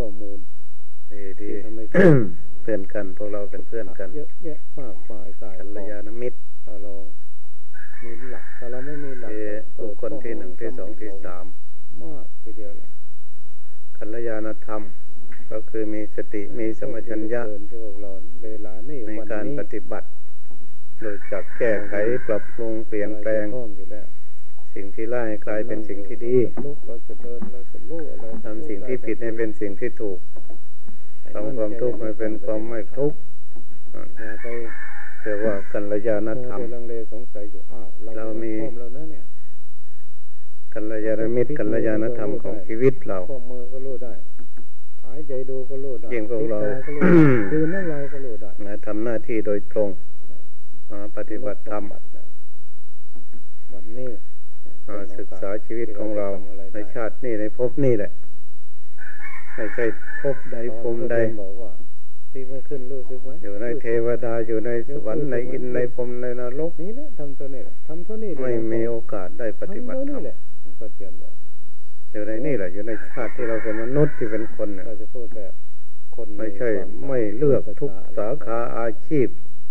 ข้อมูลดีดีที่ทำให้เพื่อนกัน พวกเราเป็นเพื่อนกัน เยอะแยะมากมายกายกัลยาณมิตรถ้าเรามีหลักถ้าเราไม่มีหลักคือบุคคลที่หนึ่งที่สองที่สามมากทีเดียวแหละกัลยาณธรรม ก็คือมีสติมีสมัชัญญะเกินที่พวกเราเวลานี่ในวันการนี้ปฏิบัติรู้จักแก้ไขปรับปรุงเปลี่ยนแปลงเราจะพร้อมอยู่แล้ว สิ่งที่ร้ายให้กลายเป็นสิ่งที่ดีลุกเราจะเดินเราจะรู้อะไรทำสิ่งที่ผิดให้เป็นสิ่งที่ถูกทำความทุกข์ให้เป็นความไม่ทุกข์นั่นอย่าไปเรียกว่ากัลยาณธรรมมัวแต่ลังเลสงสัยอยู่อ้าวเราเรามีพร้อมแล้วนะเนี่ยกัลยาณมิตรกัลยาณธรรมของชีวิตเราข้อมือก็รู้ได้หายใจดูก็รู้ได้ยิ่งพวกเราปิดตก็รู้ได้คือน้ำลายก็รู้ได้มาทำหน้าที่โดยตรงมาปฏิบัติธรรมวันนี้ มาศึกษาชีวิตของเราในชาตินี้ในภพนี้แหละไม่ใช่ภพใดภูมิใดบอกว่าที่ไม่ขึ้นรู้สึกไหมอยู่ในเทวดาอยู่ในสวรรค์ในอินทร์ในพรหมในนรกนี่แหละทำตัวนี้แหละทำตัวนี้แหละไม่มีโอกาสได้ปฏิบัติธรทำรตัวมนี้แหละหลวงพ่อเทียนบอกอยู่ในนี่แหละอยู่ในชาติที่เราเป็นมนุษย์ที่เป็นคนเนี่ยเราจะพูดแบบ คนไม่ใช่ความไม่เลือกทุกสาขาอาชีพ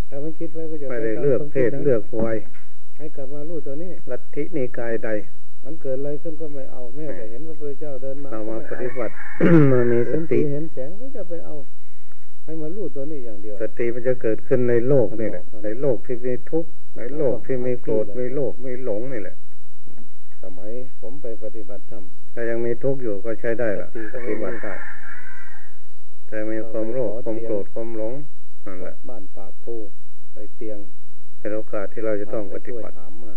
ถ้ามันคิดไว้ก็จะไม่ได้ปตาเลือกความเพคิดศนะเลือกวัย ให้กลับมารู้ตัวนี้ลัทธินิกายใด มันเกิดอะไรขึ้นก็ไม่เอาแม่แต่เห็นพระพุทธเจ้าเดินมาเรามาก็ปไฏิบัติมามีสเห็นสีติเห็นแสงก็จะไปเอา ให้มารู้ตัวนี้อย่างเดียว สติมันจะเกิดขึ้นในโลกนี่แหละในโลกที่มีทุกข์ในโลกที่มีโกรธมีโลภมีหลงนี่แหละ สมัยผมไปปฏิบัติธรรมถ้ายังมีทุกข์อยู่ก็ใช้ได้ละสติก็ปไม่มีฏิบัติได้แต่มีความโลภความโกรธความหลงนั่นแหละบ้านปากภูไปเตียง เป็นโอกาสที่เราจะต้องปฏิบัติไปช่วยถามมา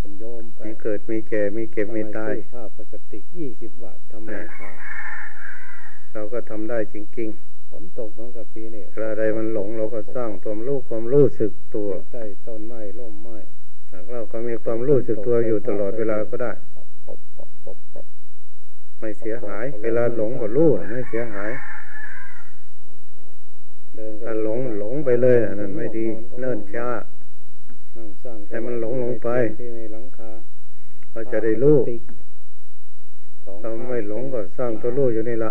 เป็นโยมไปมีเกิดมีแก่มีเก็บมีตายทำไซื้อผ้าพลาสติกยี่สิบบาททำราคาเราก็ทำได้จริงฝนตกเหมือนกับปีนี้ๆกระใดมันหลงเราก็สร้างความรู้ความรู้สึกตัวอยู่ใต้ต้นไม้ร่มไม้หากเราก็มีความรู้สึกตัวอยู่ตลอดเวลาก็ได้ปบปบปบปบไม่เสียหาย เวลาหลงก็รู้ไม่เสียหายเดินก็ ถ้าหลงหลงไปเลยอันนั้นไม่ดี เนิ่นช้านั่งสร้างให้มันหลงลงไปที่ในหลังคาเราจะได้รู้พลาสติกสองถ้าไม่หลงก็สร้างตัวรู้อยู่นี่ละ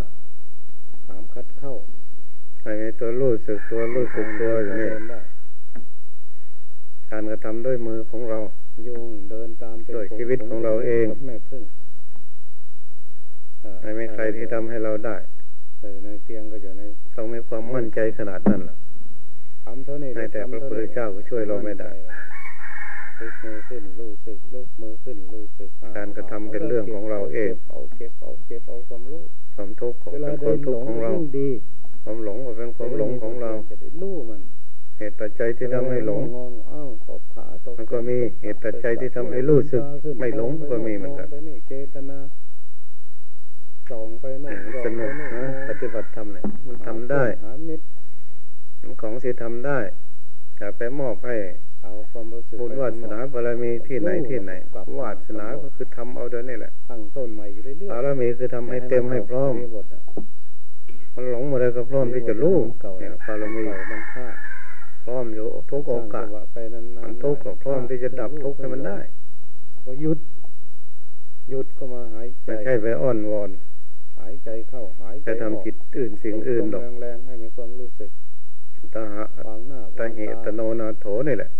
สามคัดเข้าให้มีตัวรู้สึกตัวรู้สึกตัวอยู่นี่เดินได้การกระทำด้วยมือของเรายุงเดินตามเป็นด้วยฝูชีวิตของเราเองกับแม่พึ่งอ่าไม่มีใครที่ทำให้เราได้เออในเตียงก็อยู่ในต้องมีความมั่นใจขนาดนั้นล่ะทำเท่านี้ให้แต่พระพุทธเจ้าก็ช่วยเราไม่ได้ยกมือขึ้นรู้สึกยกมือขึ้นรู้สึกอ่การกระทำเป็นเรื่องของเราเองเอาเก็บเอาเก็บเอาความรู้ความทุกข์ของเวลาเป็นคเดิวามนทุหลกข์งของเรายิ่งดีความหลงก็เป็นความหลงของเราจะได้รู้มันเหตุปัจจัยที่ทำให้หลงงองอ้าวตบขาตบมันก็มีเหตุปัจจัยที่ทำให้รู้สึก ไม่หลงก็มีเหมือนกันไปนี่เจตนา ส่องไปโน่นสนุกนะปฏิบัติธรรมเนี่ยมันทำได้หามิตรมันของที่ทำได้อย่าไปมอบให้เอาความรู้สึกบุญวาสนาบารมีที่ไหนที่ไหนวาสนาก็คือทำเอาเดี๋ยวนี้แหละตั้งต้นใหม่อยู่เรื่อยๆบารมีคือทำให้เต็มให้พร้อมบทอะมันหลงมาเลยก็พร้อมที่จะรู้เก่าเนี่ยบารมีเก่ามันค่าพร้อมอยู่ทุกโอกาสสร้งจังหวะไปนานๆมันทุกข์ก็พร้อมที่จะดับทุกข์ให้มันได้ก็หยุดหยุดก็มาหายใจไม่ใช่ไปอ้อนวอน หายใจเข้าหายใจไปทำจิตอื่นสิ่งอื่นหรอกแรงๆให้มีความรู้สึกตาหะวางหน้าตาเหตุตโนนาโถนี่แหละ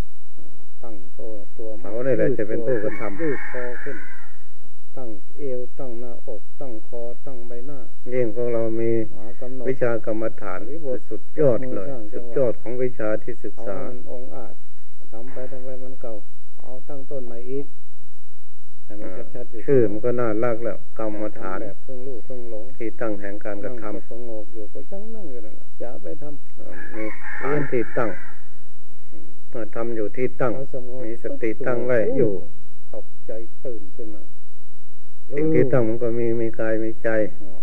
ตั้งตัวตัวเขาเนี่ยแหละจะเป็นผู้กระทำยืดคอขึ้น ตั้งเอวตั้งหน้าอก ตั้งคอตั้งใบหน้ายิ่งพวกเรามีหากำหนดวิชากรรมฐานสุดยอดเลยสุดยอดของวิชาที่ศึกเอาษามันองค์อาจทำไปทำไปมันเก่า เอาตั้งต้นใหม่อีก ให้มันชัดๆอยู่ชื่อมันก็น่ารักแล้วกรรมฐานแบบเครื่องลูกเครื่องหลงที่ตั้งแห่งการกระทำนั่งสงบอยู่ก็จังนั่งอยู่นั่นแหละอย่าไปทำเอ่อมีฐานที่ตั้งเมื่อทำอยู่ที่ตั้งเอาสงบมีสติตั้งไว้อยู่ตกใจตื่นขึ้นมาสิ่งที่ตั้งมันก็มีมีกายมีใจอ้าว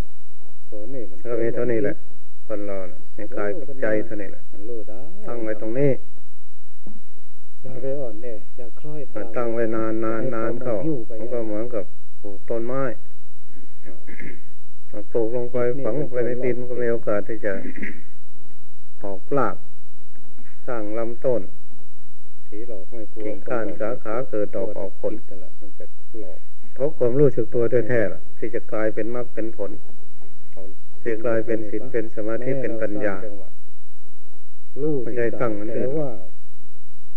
ตัวนี้มันก็มีเท่านี้แหละคนเราน่ะมีกายกับใจเท่านี้แหละมันรู้ได้ตั้งไว้ตรงนี้ อย่าไปอ่อนแออย่าคล้อยมาตามตั้งไว้นานนานนานเข้าหิ้วไปมันก็เหมือนกับปลูกต้นไม้เอาปลูกลงไปฝังลงไปในดินมันก็มีโอกาสที่จะออกรากสร้างลำต้นผีหลอกไม่กลัวกิ่งก้านสาขาเกิดดอกออกผลนั่นแหละมันจะหลอกเพราะความรู้สึกตัวแท้ๆล่ะที่จะกลายเป็นมรรคเป็นผลเขาจะกลายเป็นศีลเป็นสมาธิเป็นปัญญารู้ไม่ใช่ตั้งมันแต่ว่า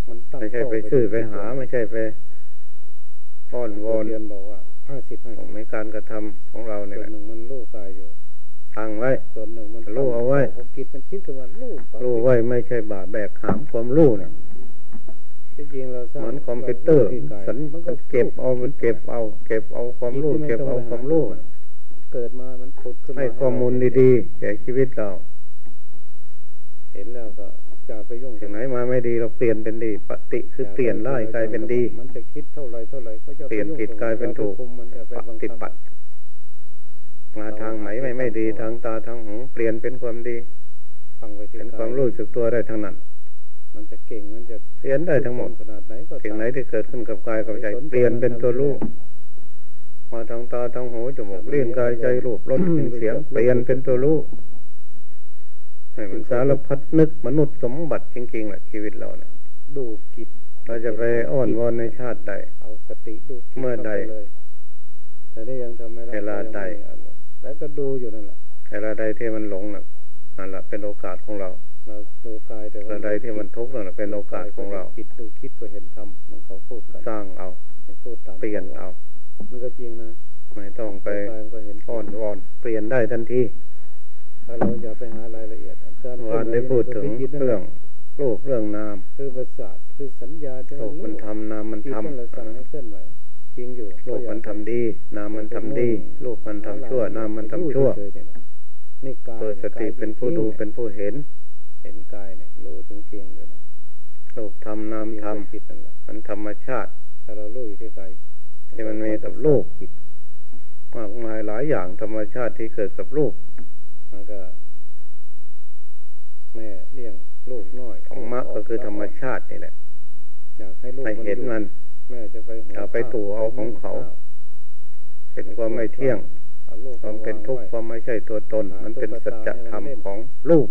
มันตั้งไม่ใช่ไปซื้อไปหา ไม่ใช่ไปอ้อนวอนเรียนบอกว่าห้าสิบห้าของสิบในการกระทำของเราส่เนี่วยนหนึ่งมันรู้กายอยู่ตั้งไว้ ส่วนหนึ่งมันรู้เอาไว้ผมคิดมันคิดขึ้นมารู้ปั๊บรู้ไว้ไม่ใช่บาแบกหามความรู้เนี่ยที่จริงเราสร้างเหมือนคอมพิวเตอร์ที่กายสันมันก็เก็บเอามันเก็บเอา เก็บเอาความรู้เก็บเอาความรู้เกิดมามันผุดขึ้นมาให้ข้อมูลดีๆแก่ชีวิตเราๆเห็นแล้วก็ จะไปยุ่งสิ่งไหนมาไม่ดีเราเปลี่ยนเป็นดีปฏิคือเปลี่ยนได้กลายเป็นดี มันจะคิดเท่าไรเท่าไรก็จะเปลี่ยนผิดกลายเป็นถูกคุมมันจะไปปบังฏิคับบัติมาทางไหนไม่ไม่ดีทางตาทางหูเปลี่ยนเป็นความดีฟังไว้ที่เป็นกยความรู้สึกตัวได้ทั้งนั้น มันจะเก่งมันจะเปลี่ยนได้ทั้งหมดขนาดไหนก็สิ่งไหนที่เกิดขึ้นกับกายกับใจเปลี่ยนเป็นตัวรู้มาทางตาทางหูจมูกเลี้ยงกายใจรูปรสกลิ่นเสียงเปลี่ยนเป็นตัวรู้ ให้มันสารพัดนึกมนุษย์สมบัติจริงๆแหละชีวิตเราเนี่ยดูกิจเราจะไปอ้อนวอนในชาติใด เอาสติดูกิจเมื่อใดข้าไปเลยแต่นี่ยังทำไม่ได้เวลาใดยังไม่มีอารมณ์แล้วก็ดูอยู่นั่นแหละเวลาใดที่มันหลงน่ะนั่นแหละเป็นโอกาสของเรา เราดูกายแต่เวลาใดที่มันทุกข์นั่นแหละเป็นโอกาสของเราคิดดูคิดก็เห็นธรรมมันเขาพูดกันสร้างเอาให้พูดตามเปลี่ยนเอา มันก็จริงนะไม่ต้องไปกายมันก็เห็นอ้อนวอนเปลี่ยนได้ทันที ถ้าเราอย่าไปหารายละเอียดการวานได้พูดถึงคินั่นแหเรื่ละองรูปเรื่องนามคือประสาทคือสัญญาที่โลกมันทำนามมันจิตทำนั่นแหละสั่งให้เคลื่อนไหวจริงอยู่โลกมันทำดี นามมันทำดี โลกมันทำชั่ว นามมันทำชั่วรู้เฉยๆเนี่ยนะนี่กายเปิดสติเป็นผู้ดูเป็นผู้เห็น เห็นกายเนี่ยรู้จริงๆเลยนะโลกทำนามทจิตนั่นแหละำมันธรรมชาติถ้าเรารู้อยู่ที่กายที่มันมีกับโลกจิตมากมายหลายอย่างธรรมชาติที่เกิดกับลูก มันก็แม่เลี้ยงลูกน้อยธรรมะก็คือธรรมชาตินี่แหละอยากให้ลูกให้เห็นมัน แม่จะไปหุงอย่าไปข้วตู่เอาของเขาข้วเห็นความไม่เที่ยงเอาลูกความเป็นทุกข์ไความไม่ใช่ตัวตน มันเป็นสัจธรรมของลูก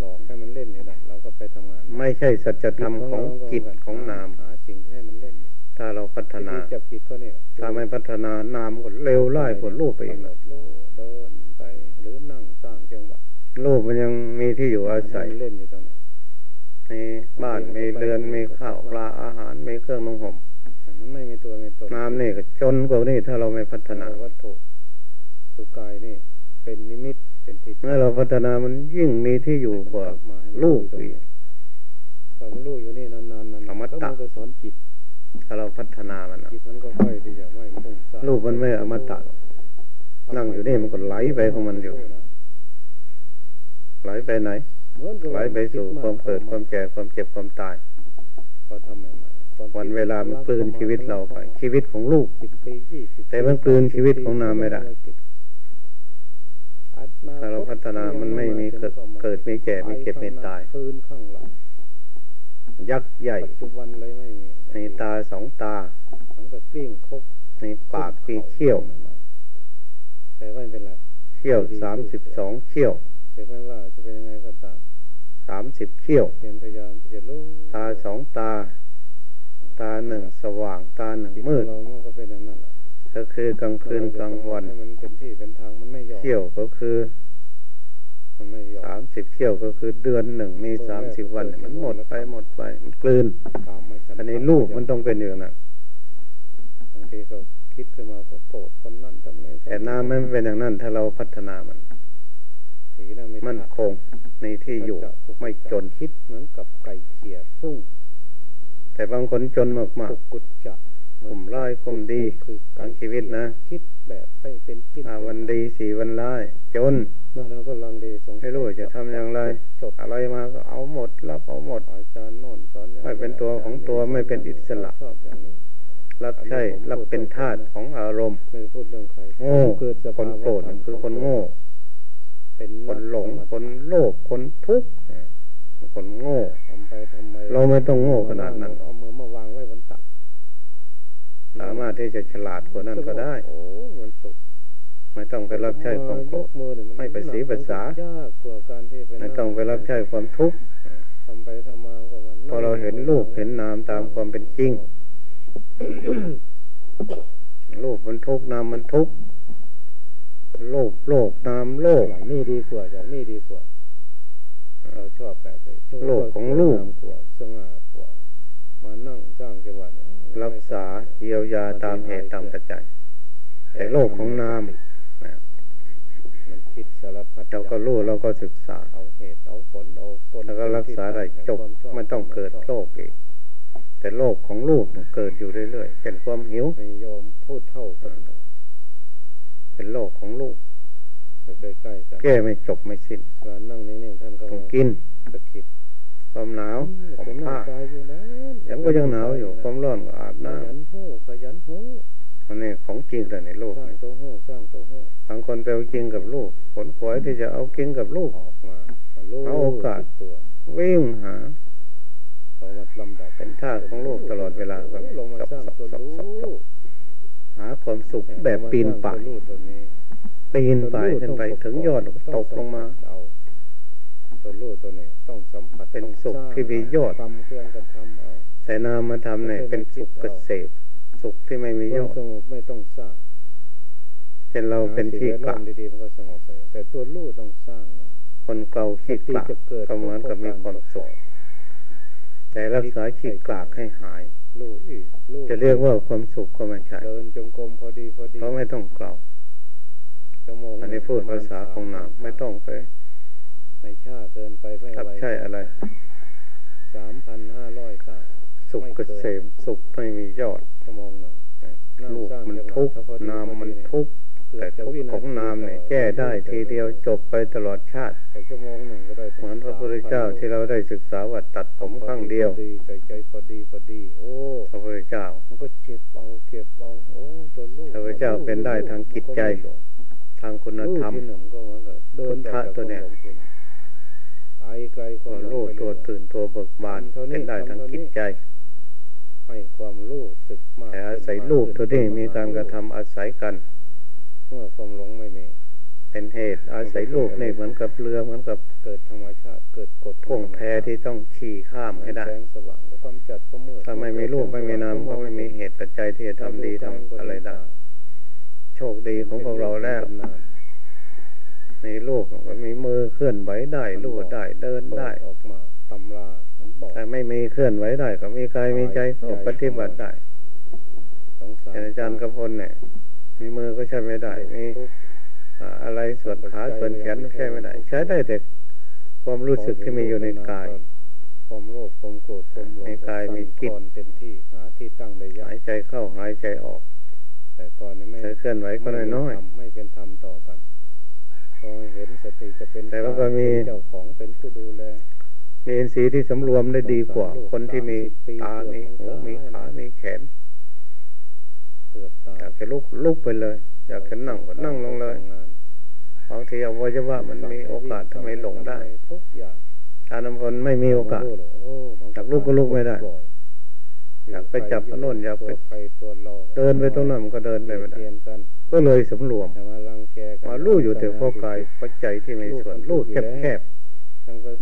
หลอกให้มันเล่นเนี่ยนะเราก็ไปทำงาน ไม่ใช่สัจธรรมของกิจของนามหาสิ่งที่ให้มันเล่น ถ้าเราพัฒนาวิธีจับจิตก็นี่แหละถ้าไม่พัฒนานามก็เร็วไล่กว่าลูกไปเองกำหนดลูกเดินไป หรือนั่งสร้างจังหวะ ลูกมันยังมีที่อยู่อาศัยให้มันเล่นอยู่ตรงนี้มีบ้านมีเรือนมีข้าวปลาอาหารมีเครื่องนุ่งห่มมันไม่มีตัวมีตนน้ำนี่ก็จนกว่านี้ถ้าเราไม่พัฒนาวัตถุคือกายนี่ เป็นนิมิตเป็นทิศเมื่อเราพัฒนามันยิ่งมีที่อยู่กว่าลูกอีกพอมันรู้อยู่นี่นานๆนานๆอมตะก็มันก็สอนจิตถ้าเราพัฒนามันอะจิตมันก็ค่อยที่จะไม่พุ่งสร้างลูกมันไม่อมตะนั่งอยู่นี่มันก็ไหลไปของมันอยู่ ไหลไปไหนเหมือนกับไหลไปสู่ความเกิดความแก่ความเจ็บความตายพอทำใหม่ๆความวันเวลามันกลืนชีวิตเราไป ชีวิตของลูกสิบปียี่สิบแต่มันกลืนชีวิตของนามไม่ได้อัดมถ้าเราพัฒนามันไม่มีเกิดเกิดมีแก่มีเจ็บมีตายคืนข้างหลังยักษ์ใหญ่ปัจจุบันเลยไม่มีมีตาสองตามันก็กลิ้งคกมีปากมีเขี้ยวใหม่ๆแต่ว่าไม่เป็นไรเขี้ยวสามสิบสองเขี้ยว ถึงแม้ว่าจะเป็นยังไงก็ตามสามสิบเขี้ยวเพียรพยายามที่จะรู้ตาสองตา ตาหนึ่งสว่างตาหนึ่งจิตขมืองดเรามันก็เป็นอย่างนั้นแหละก็คือกลางคืนกลางวันให้มันเป็นที่เป็นทางมันไม่ยอมเขี้ยวก็คือมันไม่ยอมสามสิบเขี้ยวก็คือเดือนหนึ่งมีสามสิบวันเนี่ยมันหมดไปหมดไปมันกลืนตามไม่ทัอันนี้ลูกมันต้องเป็นอย่างนั้นบางทีก็คิดขึ้นมาก็โกรธคนนั่นทำนี้แต่น้ำไม่เป็นอย่างนั้น ถ้าเราพัฒนามัน ถีนะไม่มั่นคงในที่อยู่ไม่จนคิดเหมือนกับไก่เขี่ยฟุ้งแต่บางคนจนมากกุกกุจจะๆข่มร้ายข่มดีคือทั้งชีวิตนะคิดแบบไม่เป็นคิดห้าวันดีสี่วันร้ายจนนั่นเราก็ลังเลสงสัยไม่รู้จะทำอย่างไรจดอะไรมาก็เอาหมดรับเอาหมดอาจารย์โน่นสอนอย่างไม่เป็นตัวของตัวไม่เป็นอิสระชอบอย่างนี้รับใช่รับเป็นทาสของอารมณ์ไม่ได้พูดเรื่องใครโง่เกิดสคภานวะโกรธนั่นคือคนโง่ เป็นคนหลงนักสคมถะนโลภคนทุกข์เนี่ยคนโง่ทำไปทำไมเราไม่ต้องโง่ขนาดนั้นเอามือมาวางไว้บนตักสามารถที่จะฉลาดกว่านั้นก็ได้โอ้มันสุขไม่ต้องไปรับใช้ความโกรยธกมือเนี่ยมันไม่ไปสีภาษายากกว่าการที่ไปไม่ต้องไปรับใช้ความทุกข์ทำไปทำมาก็มันพอเราเห็นรูปเห็นนามตามความเป็นจริงรูปมันทุกข์นามมันทุกข์ โลกโลกนามโลกอย่างนี้ดีกว่าอย่างนี้ดีกว่า เราชอบแบบนี้โลกของลูกงามกว่าสง่ากว่ามานั่งสร้างจังหวัดรักษาเยียวยาตามเหตุตามปัจจัยแต่โลกของนามนะมันคิดสารพัดเราก็รู้เราก็ศึกษาเอาเหตุเอาผลเอาต้นแล้วก็รักษาได้จบไม่ต้องเกิดโรคอีกแต่โรคของลูกเนี่ยเกิดอยู่เรื่อยๆเป็นความหิวไม่ยอมพูดเท่ากัน เป็นโรคของลูกอยู่ใกล้ๆกันแก้ไม่จบไม่สิ้นการนั่งนิ่งๆท่านก็ต้องกินสะกิดความหนาวขอเป็นงหน้าผ้าตายอยู่นะแต่มันก็ยังหนาวอยู่ความร้อนก็อาบขน้ยันหู้ขยันหู้ำมันนี่ของจริงเลยในโลกสร้างนี่ตัวหู้สร้างตัวหู้บางคนไปเอาจริงกับลูกผลขวายที่จะเอาจริงกับลูกออกมามาลูเอาโอกาสตัววิ่งหาเอามาลำดับเป็นท่าของลูกตลอดเวลาก็ ความสุขแบบปีนป่ายตัวลูกตัวนี้ปีนป่ายขึ้นไปถึงยอดตกลงมาเอาตัวลูกตัวนี้ต้องสัมผัสเป็นต้องสุขร้างที่มียอดทำเครื่องกระทำเอาแต่นามธรรมเนี่ยเป็นสุขเกษมสุขที่ไม่มีคยวามอดสงบไม่ต้องสร้างเช่นเราเป็นขี้กหาลาสิ่งแวดล้อมดีๆมันก็สงบไปแต่ตัวลูกต้องสร้างนะคนเกลาขี้กลากสติจะเกิดก็เหมือนกับมีความสุขแต่รักษาขี้กลากให้หาย ลูกอีกลูกจะเรียกว่าความสุขก็ไม่ใช่เดินจงกรมพอดีพอดีเพราะไม่ต้องเกลาชั่วโมงอันนี้พูดภาษาของนามไม่ต้องไปไม่ช้าเกินไปไม่ทับไวใช่อะไรสามพันห้าร้อยเก้าสุขเกษมสุขไม่มียอดชั่วโมงหนึ่งนั่งลูกสร้างมันจังหวะทุกข์ถ้าพอดีนามพอดีมันเนี่ยทุกข์เกือบ แต่จะทุกวิข์นาทีของนามเนี่ยต่อแก้ได้ทีเดียวจบไปตลอดชาติแต่ชั่วโมงหนึ่งก็ได้เหมือนพระพุทธเจ้าที่เราได้ศึกษาว่าตัดผมข้างเดียวพอดีใส่ใจพอดีพอดีโอ้พระพุทธเจ้า มันก็เจ็บเบาเก็บเบาโอ้ตัวลูกพระพุทธเจ้าเป็นได้ทางจิตใจ ทางคุณลูกธรรมที่หนึ่งก็เหมือนกับเดินพุทธะตัวเนี้ยไปไกลความหลงรู้ไปตัวเรื่อยตื่นตัวเบิกบานทำเท่านี้เป็นได้ทางทำเท่านี้จิตใจให้ความรู้สึกมากแต่อาศัยขึ้นรูปขึ้นตัวนี้มีการกระทำอาศัยกัน เมื่อความหลงไม่มี เป็นเหตุ อาศัยรูปนี่เหมือนกับเรือเหมือนกับเกิดธรรมชาติ เกิดกฎพ่วงแพที่ต้องขี่ข้ามให้ได้แสงสว่างก็กำจัดก็มืดถ้าไม่มีรูปไม่มีนามก็ไม่มีเหตุปัจจัยที่จะทำดีทำอะไรได้ โชคดีของพวกเราแล้วนามมีรูปก็มีมือเคลื่อนไหวได้รูดได้เดินได้เปิออกมาตำรามันบอกแต่ไม่มีเคลื่อนไหวได้ ก็มีกายมีใจก็ปฏิบัติได้สงสารแต่อาจารย์กระพลเนี่ย มีมือก็ใช้ไม่ได้ มีอ่าอะไรส่วนขาส่วนแขนก็ใช้ไม่ได้ ใช้ได้แต่ความรู้สึกที่มีอยู่ในกายความโลภความโกรธความหลงในกายมีกิจสั่นคลอนเต็มที่หาที่ตั้งได้ยาหากยใจเข้าหายใจออก แต่ก่อนนี้ไม่ใช้เคลื่อนไหวก็น้อยไม่เป็นธรรมต่อกันพอเห็นสติจะเป็นแต่ว่าก็มีเป็นเจ้าของเป็นผู้ดูแลๆมีอินทรีย์ที่สำรวมได้ดีกว่า คนที่มีตา มีหู มีขา มีแขนเกือบตายอยากจะลุกลุกไปเลย อยากจะนั่งก็นั่งลงเลยทำงานบางทีอวัยวะมันมีโอกาสทำไมหลงได้ทุกอย่างทานน้ำพลไม่มีโอกาสโอ้มันอยากลุกก็ลุกไม่ได้ปล่อยากไปจับอันโน้นอยากไปตัวใครตัวเราเดินไปตรงนั้นมันก็เดินไปไม่ได้เปลี่ยนกันก็เลยสำรวมแต่มาลังแกกันมาลู่อยู่แต่เพราะกายเพราะใจที่มีส่วนลู่แคบ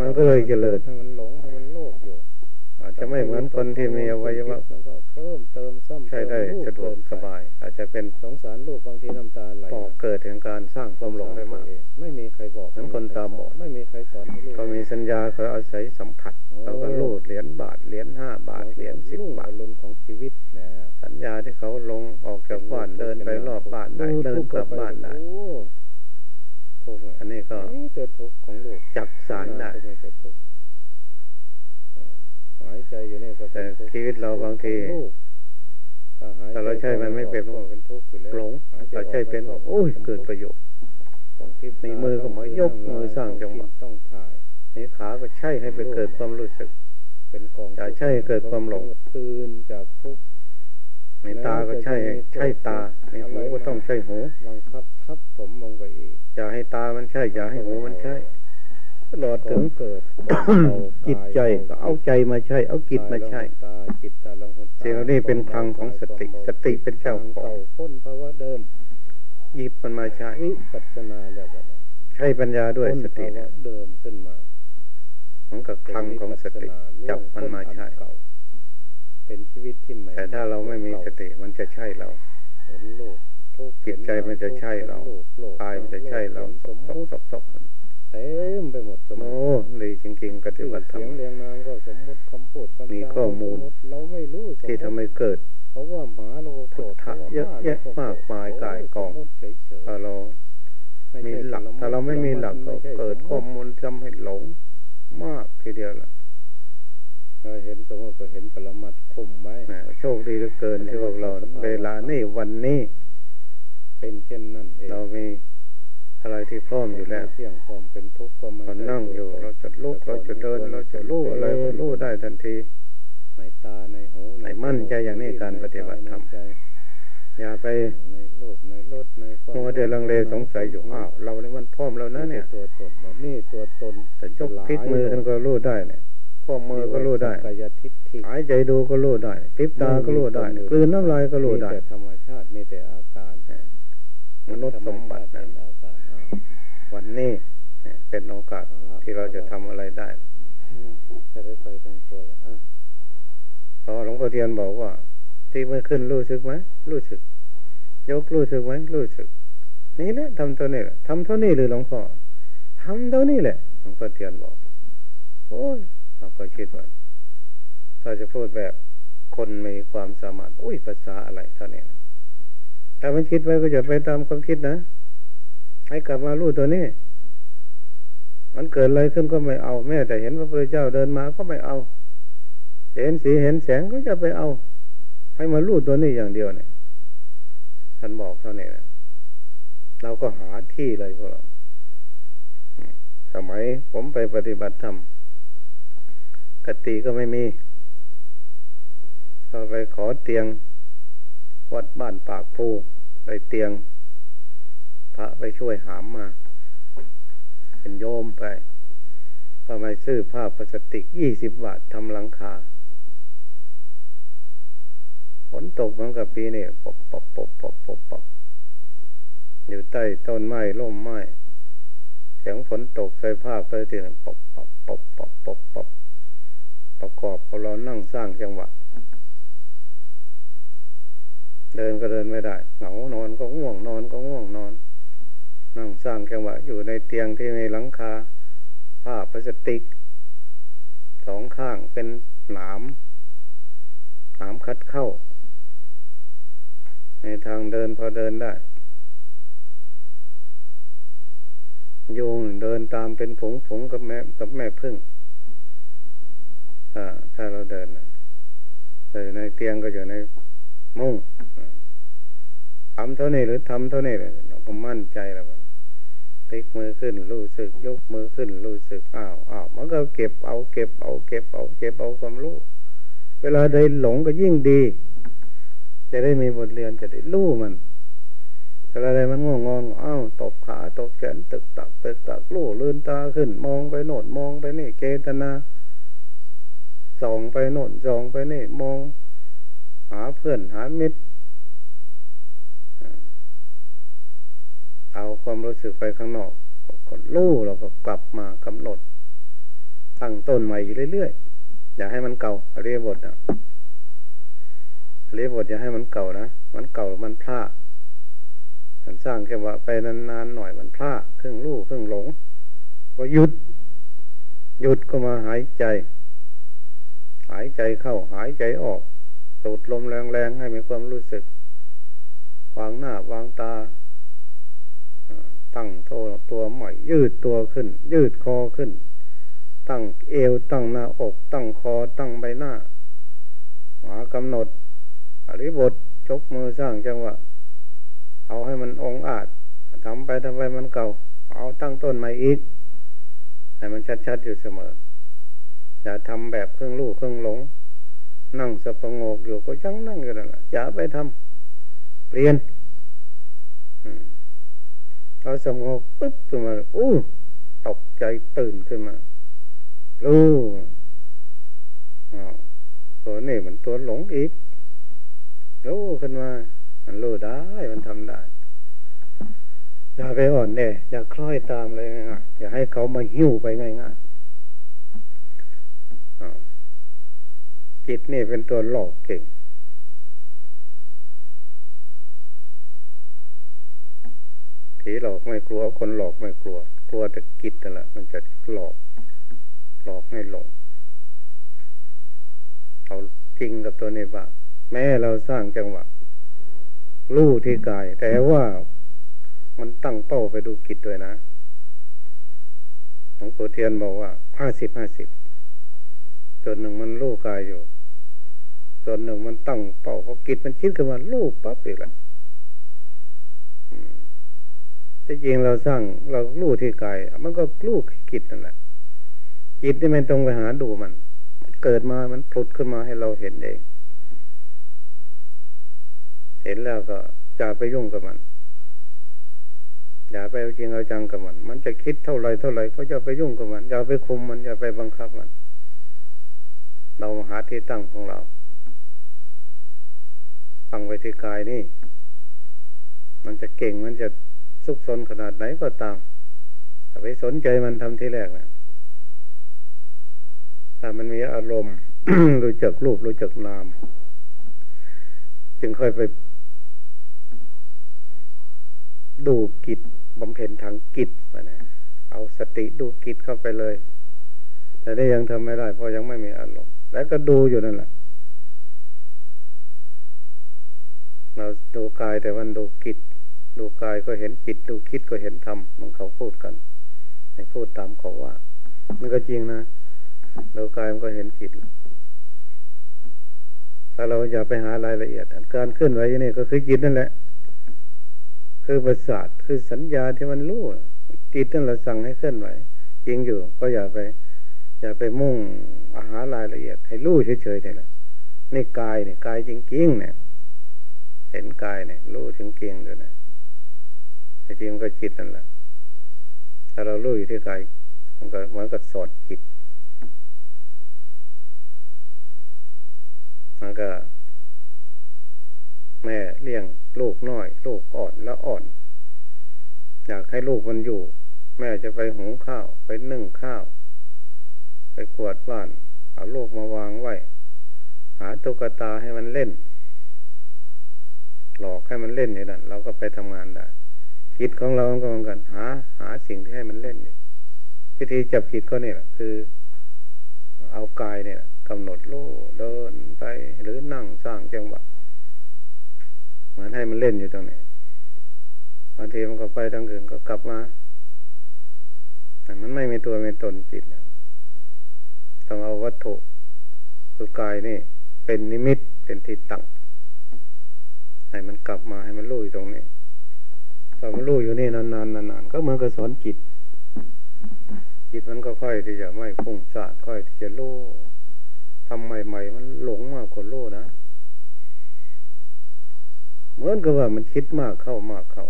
มันก็เลยเจริญให้มันหลงให้มันโลภอยู่ๆอาจจะไม่เหมือนคนที่มีอวัยวะมันก็ เพิ่มเติมซ้ำใช้ได้เติมสะดวกเนไปสบาย อาจจะเป็นสงสารลูกบางทีน้ำตาไหลปอกเกิดแห่งการสร้างความหลงได้มากเองไม่มีใครบอกเหมือนคนตาบอดไม่มีใครสอนให้ลูกก็มีสัญญาเขาอาศัยสัมผัสเราก็รูดเหรียญบาทเหรียญห้าบาทเหรียญสิบบาทอรุณของชีวิตแล้วสัญญาที่เขาลงออกจากบ้านเดินไปรอบบ้านได้เดินกลับบ้านได้โอ้ทุกข์อันนี้ก็นี่ตัวทุกข์ของลูกจักสารได้ ไม่ตัวทุกข์อ่า หายใจอยู่นี่ก็แต่เป็นทุกข์ชีวิตเราบางทีของลูกถ้าหายถ้าเราใช้มันไม่เป็นก็เป็นทุกข์อยู่แล้วหลงหายใจเราใช้เป็นออกโอ้ยไม่เกิดประโยชน์ต้องพริบมีมือก็มายกต้มือสร้างจังหวะต้องถ่ายมีขาก็ใช่ให้ไปเกิดความรู้สึกเป็นกองอย่าใช่เกิดความหลงตื่นจากทุกข์มีตาก็ใช่ให้ใช่ตามีหูก็ต้องใช่หูบังคับทับถมลงไปอีกอย่าให้ตามันใช่ อย่าให้หูมันใช่ ตลอดถึงเกิดจิตใจก็เอาใจมาใช่เอาจิตมาใช่ตาจิตตาลังหนตาสิ่งเหล่านี้เป็นคลังของสติ สติเป็นเจ้าของเก่าพ้นภาวะเดิมหยิบมันมาใช้วิปัสสนาแล้วบัดนี้ใช้ปัญญาด้วยพ้นสติภาเนี่วะยเดิมขึ้นมาเหมือนกับคลังของสติจับมันมาใช้เก่าเป็นชีวิตที่ใหม่แต่ถ้าเราไม่มีสติมันจะใช่เราเห็นลูกทุกข์จิตใจมันจะใช่เรากายมันจะใช่เราสมมุติสก เต็มไปหมดสมมติดีจริงๆปฏิบัติธรรมเสียงเรียงนามก็สมมุติคำพูดคำมีข้อมูลเราไม่รู้ที่ทำให้เกิดเพราะว่าหมาเราโกรธเยอะแยะมากมายกายกองถ้าเรามีหลักถ้าเราไม่มีหลักก็เกิดข้อมูลทำให้หลงมากทีเดียวล่ะเราเห็นสมมติก็เห็นปรมัดคุมไว้โชคดีเหลือเกินที่พวกเราเวลานี้วันนี้ เป็นเช่นนั้นเองเรามีอะไรที่ พร้อมอยู่แล้วเที่ยงความเป็นทุกข์ความมันนั่งอยู่ เราจะลุกเราจะเดิน เราจะรู้อะไรก็รู้ได้ทันที ในตาในหูในมั่นใจอย่างนี้การปฏิบัติธรรมอย่าไปในโลกในรถในความมัวเดลังเลสงสัยอยู่อ้าวเราเนี่ยมันพร้อมแล้วนะเนี่ยตัวตนแบบนี้ตัวตนแต่จกพลิกมือท่านก็รู้ได้เนี่ยข้อมือก็รู้ได้หายใจดูก็รู้ได้พิบตาก็รู้ได้กลืนน้ำลายก็รู้ได้ธรรมชาติมีแต่อาการมนุษย์สมบัตินะ วันนี้เป็นโอกาสที่เราจะทำอะไรได้ จะได้ไปทำตัวละพอหลวงพ่อเทียนบอกว่า ที่เมื่อขึ้นรู้สึกไหมรู้สึก ยกรู้สึกไหมรู้สึก นี่แหละทำตัวนี้แหละทำเท่านี้หรือหลวงพ่อทำเท่านี้แหละหลวงพ่อเทียนบอก โอ้ยเราก็คิดว่าถ้าจะพูดแบบคนมีความสามารถ อุ้ยภาษาอะไรเท่านี้นะแต่มันคิดไว้ก็จะไปตามความคิดนะ ให้กลับมารู้ตัวนี้ มันเกิดอะไรขึ้นก็ไม่เอา แม่แต่เห็นพระพุทธเจ้าเดินมาก็ไม่เอา เห็นสีเห็นแสงก็จะไปเอา ให้มารู้ตัวนี้อย่างเดียวเนี่ยท่านบอกเท่านี้แหละเราก็หาที่เลยพวกเราสมัยผมไปปฏิบัติธรรมกติก็ไม่มีเราไปขอเตียง วัดบ้านปากภูไปเตียง พระไปช่วยหามมา เป็นโยมไปก็ไปซื้อผ้าพลาสติกยี่สิบบาททำหลังคาฝนตกเหมือนกับปีนี้ปบปบปบปบปบปบอยู่ใต้ต้นไม้ร่มไม้เสียงฝนตกใส่ผ้าไปถึงปบปบปบปบปบปบประกอบพอเรานั่งสร้างจังหวะ เดินก็เดินไม่ได้ เหงานอนก็ง่วงนอนก็ง่วงนอนนั่ง สร้าอยู่ในเตียงที่มีหลังคา ผ้าพลาสติก สองข้างเป็นหนามหนามคัดเข้า ในทางเดินพอเดินได้โยงเดินตามเป็นผงผงกับแม่กับแม่พึ่งถ้าเราเดินแต่ในเตียงก็อยู่ในมุ้งทำเท่านี้หรือทำเท่านี้เราก็มั่นใจแล้ว พลิกมือขึ้นรู้สึกยกมือขึ้นรู้สึกอ้าวอ้าวมันก็เก็บเอาเก็บเอาเก็บเอาเก็บเอาความรู้ เวลาใดหลงก็ยิ่งดี จะได้มีบทเรียนจะได้รู้มันเวลาใดมันง่วงงอนอ้าวตบขาตบแขนตึกตักตึกตักลู่ลืนตาขึ้น มองไปโน่นมองไปนี่เกตนาส่องไปโน่นส่องไปนี่มอง หาเพื่อนหามิตรเอา ความรู้สึกไปข้างนอกก็รู้เราก็กลับมากำหนด ตั้งต้นใหม่อยู่เรื่อยๆอย่าให้มันเก่าเรียบทนะเรียบทอย่าให้มันเก่านะมันเก่ามันพลาดมันสร้างแค่ว่าไปนานๆหน่อยมันพลาดครึ่งรู้ครึ่งหลง ก็หยุด หยุดก็มาหายใจ หายใจเข้า หายใจออกสูดลมแรงๆให้มีความรู้สึกวางหน้าวางตา ตั้งโตตัวใหม่ ยืดตัวขึ้น ยืดคอขึ้น ตั้งเอวตั้งหน้าอก ตั้งคอตั้งใบหน้าหากำหนดอริบทชกมือสร้างจังหวะเอาให้มันองอาจทำไปทำไปมันเก่า เอาตั้งต้นใหม่อีกให้มันชัดๆอยู่เสมอ อย่าทำแบบเครื่องลูกเครื่องหลง นั่งสะปงกอยู่ก็ยังนั่งอยู่นั่นแหละอย่าไปทำเปลี่ยน พอสงบปุ๊บขึ้นมาอู้ตกใจตื่นขึ้นมารู้อ้าวตัวนี้มันตัวหลงอีกรู้ขึ้นมา มันรู้ได้มันทำได้ อย่าไปอ่อนแออย่าคล้อยตามเลยง่ายอย่าให้เขามาหิ้วไปง่ายๆจิตนี่เป็นตัวหลอกเก่ง ผีหลอกไม่กลัว คนหลอกไม่กลัว กลัวแต่กิจนั่นแหละมันจะหลอก หลอกให้หลงเอาจริงกับตัวนี้ว่าแม้เราสร้างจังหวะรู้ที่กาย แต่ว่ามันตั้งเป้าไปดูกิจด้วยนะหลวงปู่เทียนบอกว่าห้าสิบห้าสิบส่วนหนึ่งมันรู้กายอยู่ ส่วนหนึ่งมันตั้งเป้าพอกิจมันคิดขึ้นมารู้ปั๊บอีกแล้ว ที่จริงเราสร้างเรารู้ที่กายมันก็รู้กิจนั่นแหละจิตนี่มันตรงไปหาดูมัน เกิดมามันผุดขึ้นมาให้เราเห็นเอง เห็นแล้วก็จะไปยุ่งกับมัน อย่าไปเอาจริงเอาจังกับมัน มันจะคิดเท่าไรเท่าไรก็จะไปยุ่งกับมัน อย่าไปคุมมัน อย่าไปบังคับมัน เราหาที่ตั้งของเราตั้งไว้ที่กายนี่ มันจะเก่งมันจะ สุขสนขนาดไหนก็ตามถ้าไปสนใจมันทำที่แรกนะถ้ามันมีอารมณ์รู้จักรูปรู้จักนาม จึงค่อยไป ดูกิจบำเพ็ญทางกิจนะเอาสติดูกิจเข้าไปเลย แต่ได้ยังทำไม่ได้ เพราะยังไม่มีอารมณ์ แล้วก็ดูอยู่นั่นแหละเราดูกายแต่วันดูกิจ ดูกายก็เห็นจิตดูคิดก็เห็นธรรมมันเขาพูดกันในพูดตามเขาว่า มันก็จริงนะดูกายมันก็เห็นจิตถ้าเราอย่าไปหารายละเอียดการเคลื่อนไหวนี่ก็คือจิตนั่นแหละ คือประสาทคือสัญญาที่มันรู้จิตนั่นเราสั่งให้เคลื่อนไหวจริงอยู่ ก็อย่าไป อย่าไปมุ่งอาหารายละเอียด ให้รู้เฉยๆนี่แหละนี่กายเนี่ยกายจริงๆเนี่ย เห็นกายเนี่ยรู้จริงๆด้วยนะ แต่จริงก็จิตนั่นแหละถ้าเรารู้อยู่ที่กายมันก็เหมือนกับสอดจิต มันก็ แม่เลี้ยงลูกน้อย ลูกอ่อนแล้วอ่อน อยากให้ลูกมันอยู่ แม่จะไปหุงข้าว ไปนึ่งข้าว ไปกวาดบ้าน เอาลูกมาวางไว้ หาตุ๊กตาให้มันเล่น หลอกให้มันเล่นอย่างนั้นเราก็ไปทำงานได้ จิตของเราก็เหมือนกันหา หาสิ่งที่ให้มันเล่นนี่วิธีจับจิตก็เนี่ยคือ เอากายเนี่ยกำหนดโลเดินไปหรือนั่งสร้างจังหวะเหมือนให้มันเล่นอยู่ตรงนี้บางทีมันก็ไปทางอื่นก็กลับมาแต่มันไม่มีตัวมีตนจิตนต้องเอาวัตถุคือกายนี่ เป็นนิมิตเป็นที่ตั้งให้มันกลับมาให้มันรู้อยู่ตรงนี้ ถ้ามันรู้อยู่นี่นานๆนานๆก็เหมือนกับสอนจิต จิตมันก็ค่อยที่จะไม่ฟุ้งซ่านค่อยที่จะรู้ทำใหม่ ๆ มันหลงมากกว่ารู้นะ เหมือนกับว่ามันคิดมากเข้ามากเข้า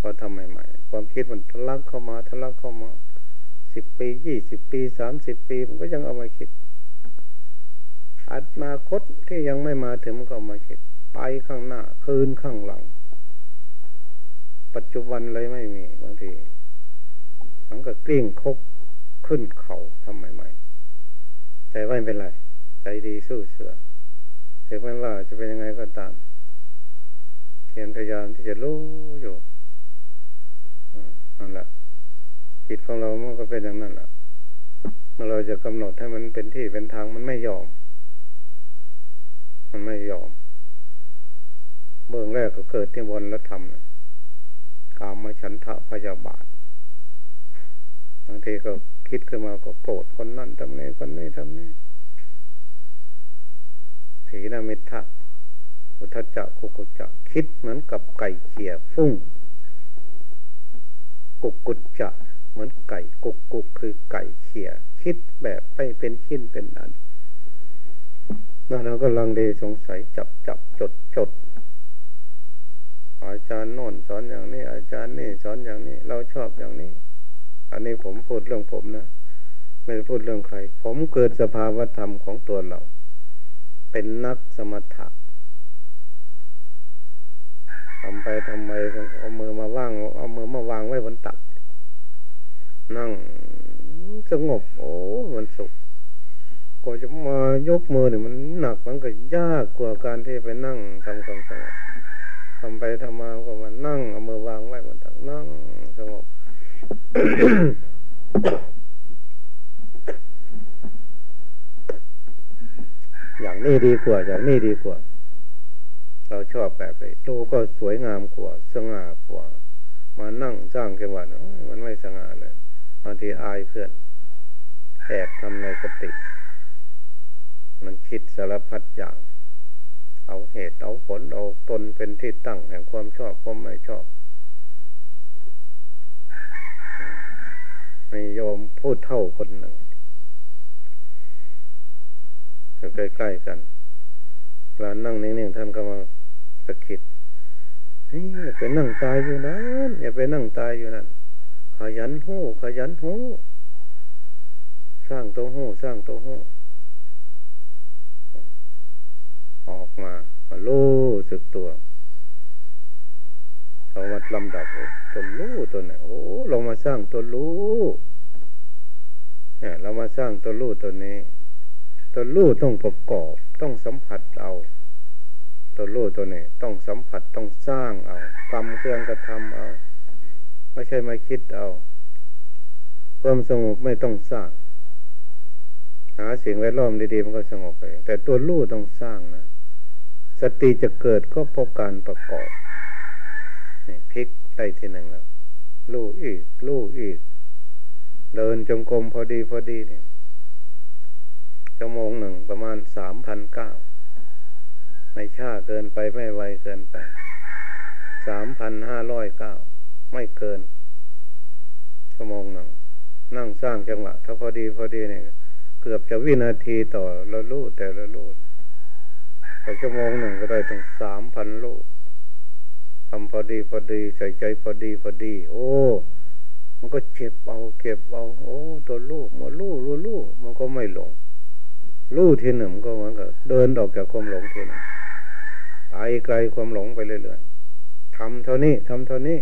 พอทำใหม่ ๆ ความคิดมันทะลักเข้ามาทะลักเข้ามาสิบปียี่สิบปีสามสิบปีมันก็ยังเอามาคิดอัดมาคตที่ยังไม่มาถึงมันก็มาคิด ไปข้างหน้า คืนข้างหลัง ปัจจุบันเลยไม่มีบางทีมันก็กลิ้งคกขึ้นเขาทำใหม่ๆแต่ไม่เป็นไร ใจดีสู้เสือถึงแม้ว่าจะเป็นยังไงก็ตามเพียรพยายามที่จะรู้อยู่นั่นแหละจิตของเรามันก็เป็นอย่างนั้นแหละเมื่อเราจะกำหนดให้มันเป็นที่เป็นทางมันไม่ยอม มันไม่ยอม เบื้องแรกก็เกิดที่บนแล้วทำนะ กามฉันทะพยาบาท บางทีก็คิดขึ้นมาก็โกรธคนนั่นทำนี่คนนี้ทำนี่ถีนามิทะอุทจจะกุกุจจะคิดเหมือนกับไก่เขี่ยฟุ้ง กุกุจจะเหมือนไก่กุกกุกคือไก่เขี่ยคิดแบบไปเป็นชิ้นเป็นอันนั่นเราก็ลังเลสงสัยจับจับจดจด อาจารย์โน่นสอนอย่างนี้ อาจารย์นี่สอนอย่างนี้ เราชอบอย่างนี้ อันนี้ผมพูดเรื่องผมนะไม่ได้พูดเรื่องใคร ผมเกิดสภาวธรรมของตัวเรา เป็นนักสมถะทำไปทำไมเอามือมาว่าง เอามือมาวางไว้บนตัก นั่งสงบ โอ้ มันสุขก็จะมายกมือเนี่ยมันหนักมันก็ยากกว่าการที่ไปนั่งทำความสงบ ทำไปทำมาก็มานั่งเอามือวางไว้บนตักนั่งสงบอย่างนี้ดีกว่า อย่างนี้ดีกว่า เราชอบแบบนี้ดูก็สวยงามกว่า สง่ากว่า มานั่งสร้างจังหวะมันไม่สง่าเลยบางทีอายเพื่อนแอบทำในสติ มันคิดสารพัดอย่าง เอาเหตุเอาผลเอาตนเป็นที่ตั้งแห่งความชอบความไม่ชอบไม่ยอมพูดเท่าคนหนึ่งอยู่ใกล้ๆกันเวลานั่งนิ่งๆท่านก็มาตะคิดเฮ้ยอย่าไปนั่งตายอยู่นั้น อย่าไปนั่งตายอยู่นั่นขยันหูขยันหูสร้างตัวหูสร้างตัวหู ออกมามารู้สึกตัวเอาวัดลำดับตัวรู้ตัวไหนโอ้เรามาสร้างตัวรู้เนี่ยเรามาสร้างตัวรู้ตัวนี้ ตัวรู้ต้องประกอบ ต้องสัมผัสเอา ตัวรู้ตัวนี้ ต้องสัมผัสต้องสร้างเอากรรมเครื่องกระทำเอา ไม่ใช่มาคิดเอาความสงบไม่ต้องสร้าง หาสิ่งแวดล้อมดีๆมันก็สงบไปแต่ตัวรู้ต้องสร้างนะ สติจะเกิดก็เพราะการประกอบนี่พลิกได้ทีหนึ่งแล้วรู้อีกรู้อีก เดินจงกรมพอดีพอดีเนี่ยชั่วโมงหนึ่งประมาณสามพันเก้าไม่ช้าเกินไปไม่ไวเกินไปสามพันห้าร้อยเก้าไม่เกิน ชั่วโมงหนึ่งนั่งสร้างจังหวะถ้าพอดีพอดีเนี่ยเกือบจะวินาทีต่อละลูแต่ละลู พอชั่วโมงหนึ่งก็ได้ถึงสามพันลูทำพอดีพอดีใส่ใจพอดีพอดี โอ้มันก็เจ็บเอาเก็บเอา โอ้ตัวลูกมาลูกรู้ลูกมันก็ไม่หลงรู้ทีหนึ่งก็เหมือนกับเดินออกจากความหลงทีหนึ่งไปไกลความหลงไปเรื่อยๆทำเท่านี้ทำเท่านี้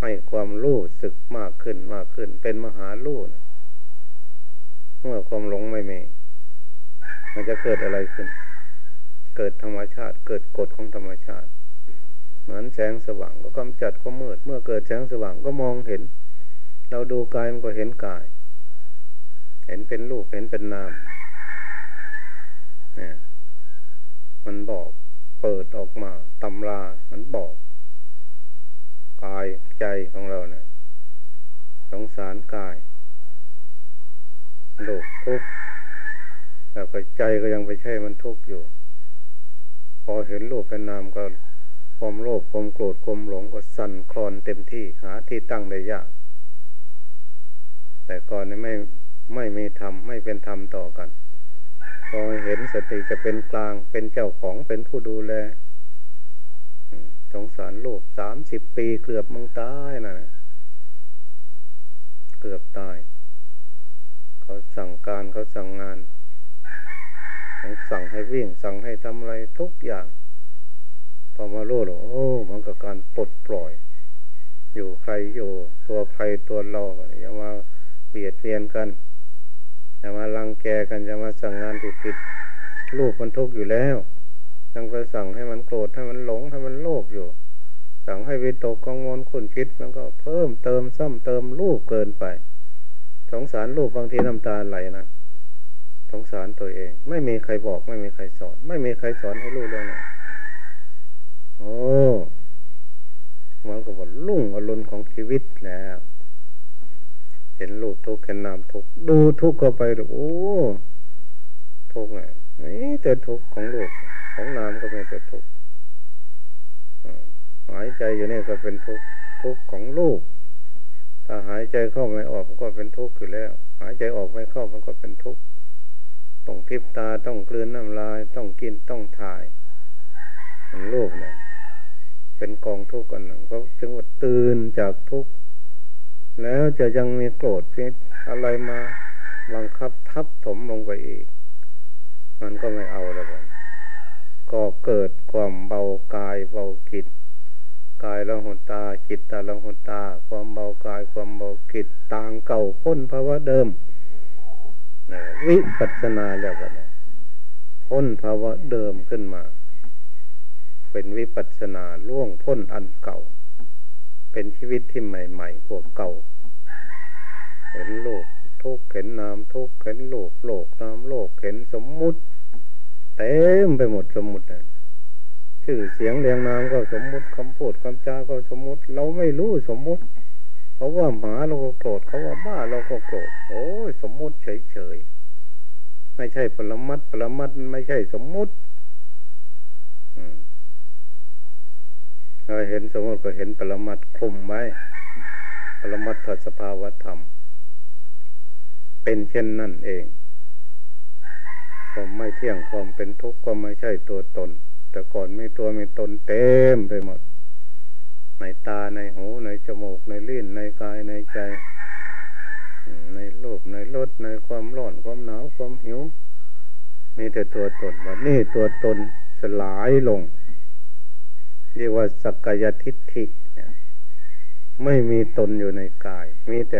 ให้ความรู้สึกมากขึ้นมากขึ้น เป็นมหาลู่เมื่อความหลงไม่มีมันจะเกิดอะไรขึ้น เกิดธรรมชาติ เกิดกฎของธรรมชาติ เหมือนแสงสว่างก็กำจัดความมืด เมื่อเกิดแสงสว่างก็มองเห็น เราดูกายมันก็เห็นกาย เห็นเป็นรูปเห็นเป็นนามเนี่ยมันบอก เปิดออกมาตำรา มันบอก กายใจของเราเนะี่ยสงสารกายโลกทุกข์แล้วก็ใจก็ยังไปใช่มันทุกข์อยู่ อเห็นรูปเป็นนามก็ความโลภความโกรธความหลงก็สั่นคลอนเต็มที่หาที่ตั้งได้ยาก แต่ก่อนนี้ไม่ไม่มีธรรมไม่เป็นธรรมต่อกันพอเห็นสติจะเป็นกลางเป็นเจ้าของเป็นผู้ดูแลสงสารโลกสามสิบปีเกือบมึงตายนะเกือบตาย เขาสั่งการเขาสั่งงาน สั่งให้วิ่ง สั่งให้ทำอะไรทุกอย่าง พอมาลูกโอ้มันก็การปลดปล่อย อยู่ใครอยู่ตัวใครตัวเราอย่ามาเบียดเบียนกันจะมาลังแกกันจะมาสั่งงานผิดผิดลูกมันทุกข์อยู่แล้วยังไปสั่งให้มันโกรธให้มันหลงให้มันโลภอยู่ สั่งให้วิตกกังวลขุนคิดมันก็เพิ่มเติมซ้ำเติมลูกเกินไปสงสารลูกบางทีน้ำตาไหลนะ สงสารตัวเอง ไม่มีใครบอก ไม่มีใครสอน ไม่มีใครสอนให้ลูกเรื่องนี้โอ้มันก็บอกลุ่งอรุณของชีวิตแล้วเห็นรูปทุกข์เห็นนามทุกข์ดูทุกข์เข้าไปดูโอ้ทุกข์ไงไม่แต่ทุกข์ของรูปของนามก็ไม่แต่ทุกข์หายใจอยู่นี่ก็เป็นทุกข์ทุกข์ของรูปถ้าหายใจเข้าไม่ออกก็เป็นทุกข์อยู่แล้ว หายใจออกไม่เข้ามันก็เป็นทุกข์ ต้องพิบตาต้องกลืนน้ำลาย ต้องกินต้องถ่ายมันรูปเนี่ยเป็นกองทุกข์กันหนึ่งเพราะถึงว่าตื่นจากทุกข์แล้วจะยังมีโกรธพิษอะไรมาบังคับทับถมลงไปอีก มันก็ไม่เอาแล้วกันก็เกิดความเบากายเบาจิตกายละหุตาจิตตาละหุตา ความเบากายความเบาจิตต่างเก่าพ้นภาวะเดิม วิปัสนาแล้วกันพ้นภาวะเดิมขึ้นมา เป็นวิปัสสนาล่วงพ้นอันเก่า เป็นชีวิตที่ใหม่ๆกว่าเก่า เห็นโลกทุกเห็นนามทุกเห็นโลก โลกนามโลกเห็นสมมุติ เต็มไปหมดสมมุตินะชื่อเสียงเรียงนามก็สมมุติคำพูดคำจาก็สมมุติ เราไม่รู้สมมุติ เขาว่าหมาเราก็โกรธเขาว่าบ้าเราก็โกรธโอ้ยสมมุติเฉยๆไม่ใช่ปรมัดปรมัดไม่ใช่สมมุติเราเห็นสมมติก็เห็นปรมัดคุมไว้ปรมัดถสภาวธรรม เป็นเช่นนั่นเองความไม่เที่ยงความเป็นทุกข์ก็ไม่ใช่ตัวตน แต่ก่อนมีตัวมีตนเต็มไปหมด ในตาในหูในจมูกในลิ้นในกายในใจ ในโลกในรสในความร้อนความหนาวความหิว มีแต่ตัวตนวันนี้ตัวตนสลายลงเรียกว่าสักกายทิฏฐิไม่มีตนอยู่ในกาย มีแต่